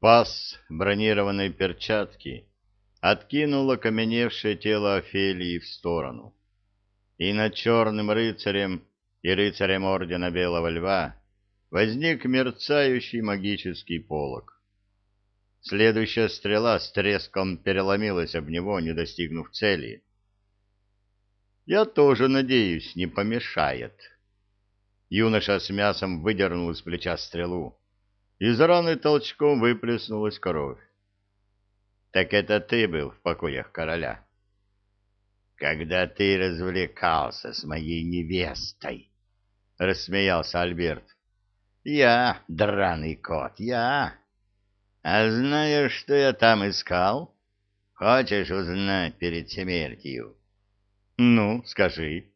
Пас бронированной перчатки откинул окаменевшее тело Офелии в сторону. И над черным рыцарем и рыцарем Ордена Белого Льва возник мерцающий магический полог. Следующая стрела с треском переломилась об него, не достигнув цели. «Я тоже надеюсь, не помешает». Юноша с мясом выдернул из плеча стрелу. Из раны толчком выплеснулась кровь. «Так это ты был в покоях короля?» «Когда ты развлекался с моей невестой», — рассмеялся Альберт. «Я, драный кот, я. А знаешь, что я там искал? Хочешь узнать перед смертью?» «Ну, скажи».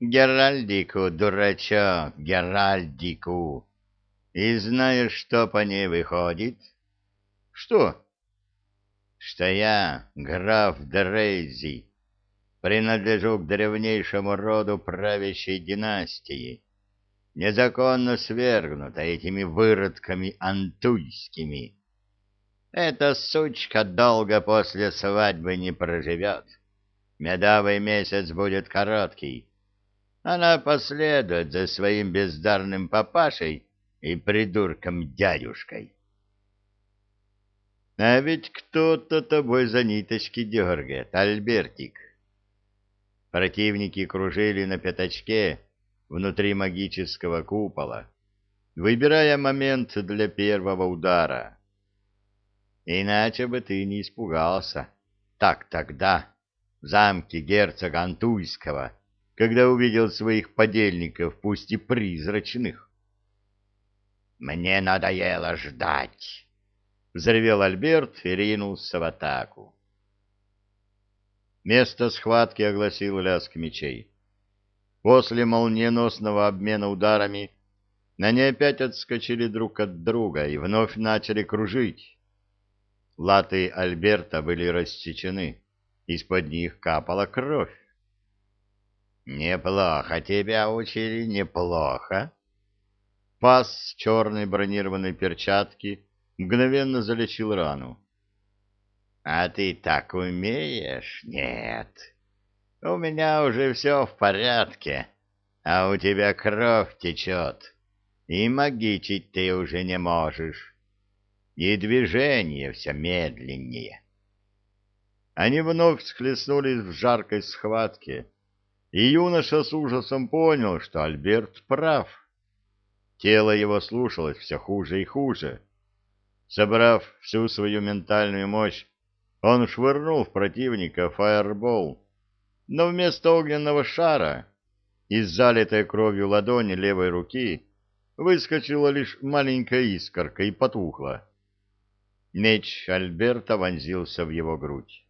«Геральдику, дурачок, Геральдику. И знаешь, что по ней выходит?» «Что?» «Что я, граф Дрейзи, принадлежу к древнейшему роду правящей династии» незаконно свергнута этими выродками антуйскими. Эта сучка долго после свадьбы не проживет. Медовый месяц будет короткий. Она последует за своим бездарным папашей и придурком-дядюшкой. А ведь кто-то тобой за ниточки дергает, Альбертик. Противники кружили на пятачке, внутри магического купола, выбирая момент для первого удара. Иначе бы ты не испугался. Так тогда, в замке герцога Антуйского, когда увидел своих подельников, пусть и призрачных. «Мне надоело ждать!» — взревел Альберт и ринулся в атаку. Место схватки огласил лязг мечей. После молниеносного обмена ударами они опять отскочили друг от друга и вновь начали кружить. Латы Альберта были рассечены, из-под них капала кровь. «Неплохо тебя учили, неплохо». Пас черной бронированной перчатки мгновенно залечил рану. «А ты так умеешь? Нет». У меня уже все в порядке, а у тебя кровь течет, и магичить ты уже не можешь, и движение все медленнее. Они вновь схлестнулись в жаркой схватке, и юноша с ужасом понял, что Альберт прав. Тело его слушалось все хуже и хуже. Собрав всю свою ментальную мощь, он швырнул в противника фаербол, но вместо огненного шара из залитой кровью ладони левой руки выскочила лишь маленькая искорка и потухла. Меч Альберта вонзился в его грудь.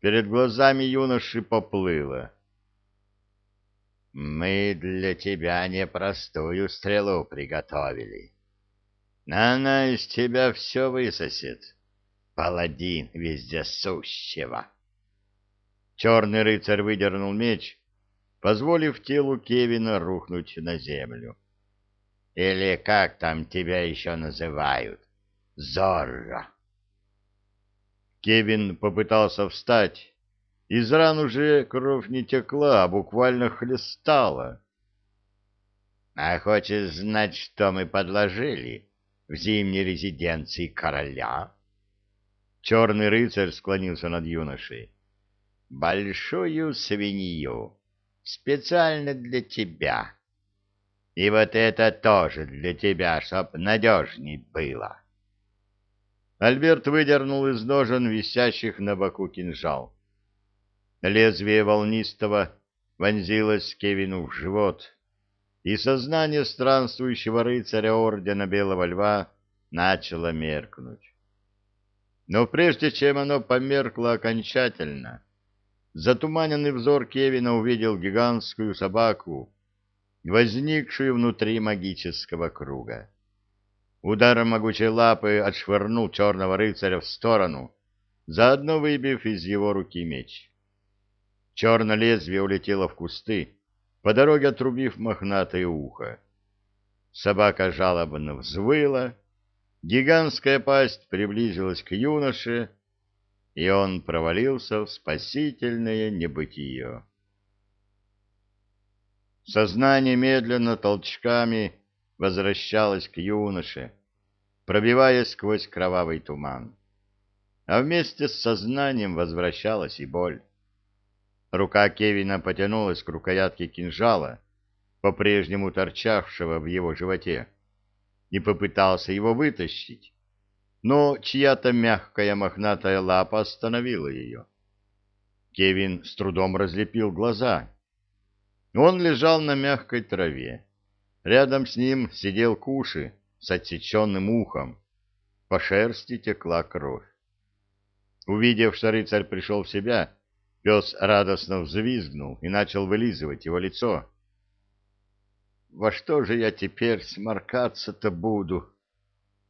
Перед глазами юноши поплыло. «Мы для тебя непростую стрелу приготовили. Она из тебя все высосет, паладин вездесущего». Черный рыцарь выдернул меч, позволив телу Кевина рухнуть на землю. Или как там тебя еще называют? Зорро. Кевин попытался встать. Из ран уже кровь не текла, а буквально хлестала. А хочешь знать, что мы подложили в зимней резиденции короля? Черный рыцарь склонился над юношей большую свинью, специально для тебя. И вот это тоже для тебя, чтоб надежней было. Альберт выдернул из ножен висящих на боку кинжал. Лезвие волнистого вонзилось Кевину в живот, и сознание странствующего рыцаря Ордена Белого Льва начало меркнуть. Но прежде чем оно померкло окончательно, Затуманенный взор Кевина увидел гигантскую собаку, возникшую внутри магического круга. Ударом могучей лапы отшвырнул черного рыцаря в сторону, заодно выбив из его руки меч. Черное лезвие улетело в кусты, по дороге отрубив мохнатое ухо. Собака жалобно взвыла, Гигантская пасть приблизилась к юноше, и он провалился в спасительное небытие. Сознание медленно толчками возвращалось к юноше, пробиваясь сквозь кровавый туман. А вместе с сознанием возвращалась и боль. Рука Кевина потянулась к рукоятке кинжала, по-прежнему торчавшего в его животе, и попытался его вытащить, но чья-то мягкая мохнатая лапа остановила ее. Кевин с трудом разлепил глаза. Он лежал на мягкой траве. Рядом с ним сидел Куши с отсеченным ухом. По шерсти текла кровь. Увидев, что рыцарь пришел в себя, пес радостно взвизгнул и начал вылизывать его лицо. «Во что же я теперь сморкаться-то буду?»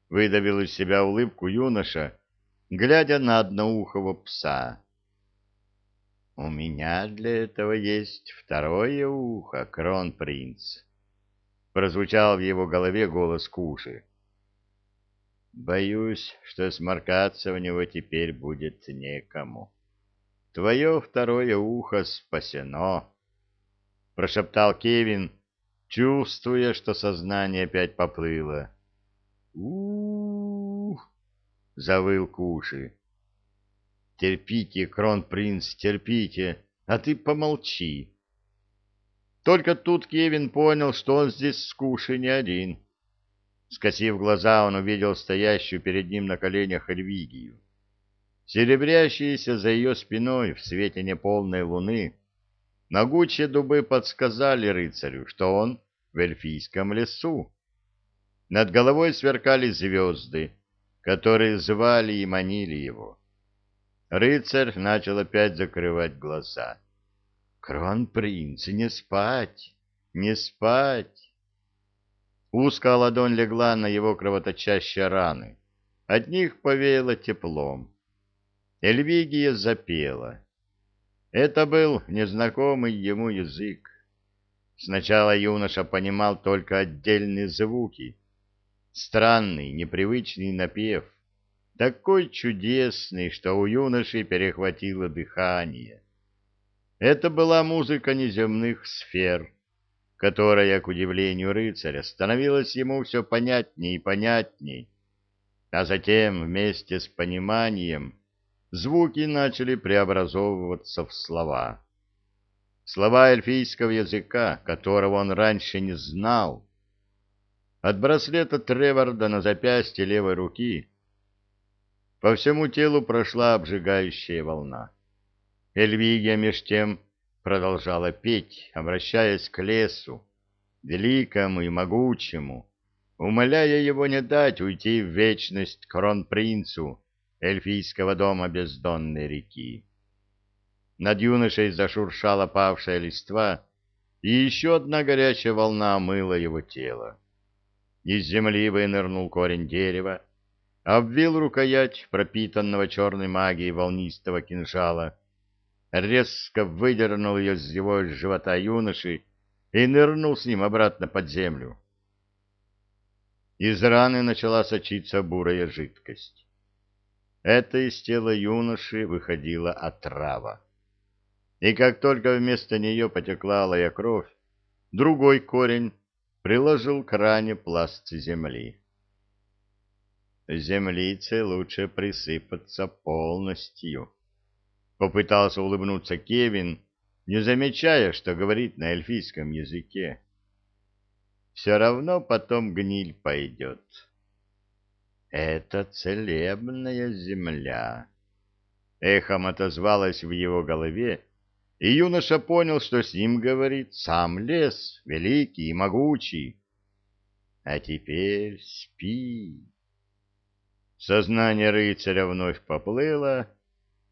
Выдавил из себя улыбку юноша, глядя на одноухого пса. «У меня для этого есть второе ухо, кронпринц», — прозвучал в его голове голос Куши. Боюсь, что сморкаться в него теперь будет некому. Твое второе ухо спасено, — прошептал Кевин, чувствуя, что сознание опять поплыло. у, завыл Куши. «Терпите, кронпринц, терпите, а ты помолчи». Только тут Кевин понял, что он здесь с Куши не один. Скосив глаза, он увидел стоящую перед ним на коленях Эльвигию. Серебрящиеся за ее спиной в свете неполной луны, могучие дубы подсказали рыцарю, что он в эльфийском лесу. Над головой сверкали звезды, которые звали и манили его. Рыцарь начал опять закрывать глаза. «Кронпринц, не спать, не спать!» Узкая ладонь легла на его кровоточащие раны. От них повеяло теплом. Эльвигия запела. Это был незнакомый ему язык. Сначала юноша понимал только отдельные звуки. Странный, непривычный напев. Такой чудесный, что у юноши перехватило дыхание. Это была музыка неземных сфер которая, к удивлению рыцаря, становилась ему все понятней и понятней, а затем вместе с пониманием звуки начали преобразовываться в слова. Слова эльфийского языка, которого он раньше не знал. От браслета Треварда на запястье левой руки по всему телу прошла обжигающая волна. Эльвигия меж тем продолжала петь, обращаясь к лесу, великому и могучему, умоляя его не дать уйти в вечность кронпринцу эльфийского дома бездонной реки. Над юношей зашуршала павшая листва, и еще одна горячая волна омыла его тело. Из земли вынырнул корень дерева, обвил рукоять пропитанного черной магией волнистого кинжала — резко выдернул ее из его живота юноши и нырнул с ним обратно под землю. Из раны начала сочиться бурая жидкость. Это из тела юноши выходила отрава. И как только вместо нее потекла алая кровь, другой корень приложил к ране пласт земли. Землице лучше присыпаться полностью. Попытался улыбнуться Кевин, не замечая, что говорит на эльфийском языке. Все равно потом гниль пойдет. Это целебная земля. Эхом отозвалось в его голове, и юноша понял, что с ним говорит сам лес, великий и могучий. А теперь спи. Сознание рыцаря вновь поплыло,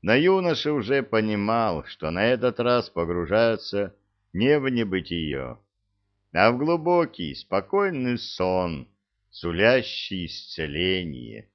но юноша уже понимал, что на этот раз погружается не в небытие, а в глубокий, спокойный сон, сулящий исцеление.